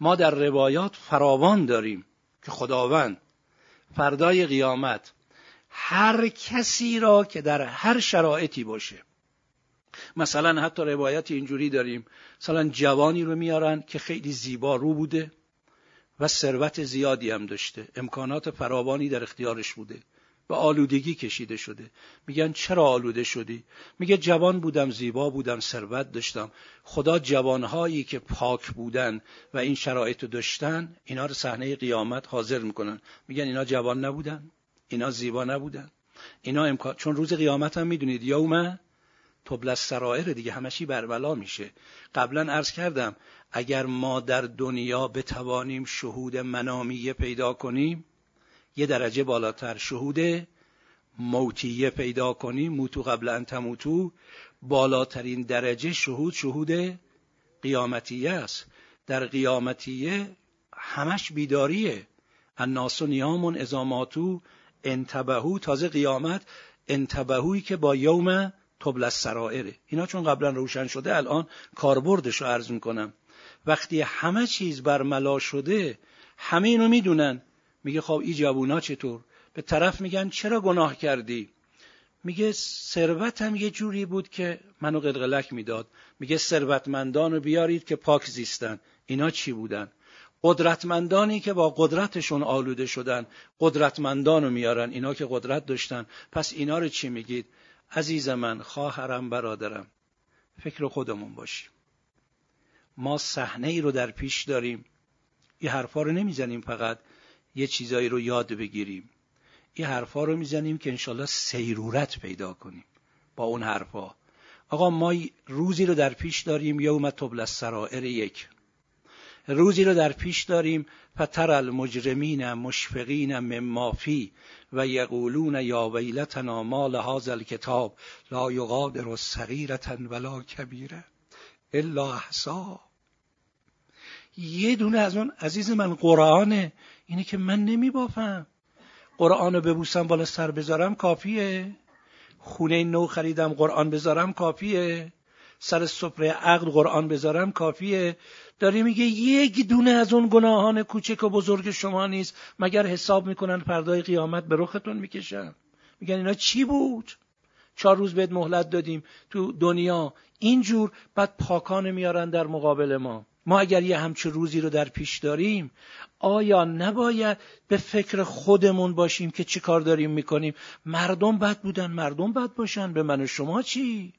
ما در روایات فراوان داریم که خداوند فردای قیامت هر کسی را که در هر شرایطی باشه. مثلا حتی روایت اینجوری داریم. مثلا جوانی رو میارن که خیلی زیبا رو بوده و ثروت زیادی هم داشته. امکانات فراوانی در اختیارش بوده. به آلودگی کشیده شده. میگن چرا آلوده شدی؟ میگه جوان بودم زیبا بودم ثروت داشتم. خدا جوانهایی که پاک بودن و این شرایط رو داشتن اینا رو صحنه قیامت حاضر می‌کنن. میگن اینا جوان نبودن اینا زیبا نبودن. اینا امکان چون روز قیامت هم می‌دونید یوم تبل سرائر دیگه همشی بربلا میشه. قبلا عرض کردم اگر ما در دنیا بتوانیم شهود منامیه پیدا کنیم یه درجه بالاتر شهود موتیه پیدا کنیم موتو قبل ان تموتو بالاترین درجه شهود شهود قیامتیه است. در قیامتیه همش بیداریه. الناس نیامون ازاماتو انتبهو تازه قیامت انتبهوی که با یوم تبل سرائره اینا چون قبلا روشن شده الان کاربردش رو عرض می‌کنم. وقتی همه چیز برملا شده همه اینو می‌دونن. میگه خب این جوونا چطور؟ به طرف میگن چرا گناه کردی؟ میگه ثروتم یه جوری بود که منو قلقلک می‌داد. میگه ثروتمندان رو بیارید که پاک زیستن. اینا چی بودن؟ قدرتمندانی که با قدرتشون آلوده شدن قدرتمندان رو میارن. اینا که قدرت داشتن. پس اینا رو چی میگید؟ عزیز من خواهرم برادرم فکر خودمون باشیم. ما صحنه ای رو در پیش داریم. این حرفا رو نمی‌زنیم فقط. یه چیزایی رو یاد بگیریم. این حرفا رو می‌زنیم که انشالله سیرورت پیدا کنیم با اون حرفا. آقا ما روزی رو در پیش داریم یوم تبل السرائر یک. روزی رو در پیش داریم فتر المجرمین مشفقین مما فی و یقولون یا ویلتنا ما لهذا الکتاب لا یغادر صغیرة ولا کبیره الا احصا یه دونه از اون عزیز من قرآنه. اینه که من نمی بافم قرآن رو ببوسم بالا سر بذارم کافیه. خونه نو خریدم قرآن بذارم کافیه. سر سفره عقل قرآن بذارم کافیه. داری میگه یک دونه از اون گناهان کوچک و بزرگ شما نیست. مگر حساب می‌کنن پردای قیامت به رختون می‌کشن؟ میگن اینا چی بود؟ چهار روز بهت مهلت دادیم تو دنیا. اینجور بعد پاکان میارن در مقابل ما. ما اگر یه همچه روزی رو در پیش داریم آیا نباید به فکر خودمون باشیم که چی کار داریم می‌کنیم؟ مردم بد بودن مردم بد باشن به من و شما چی؟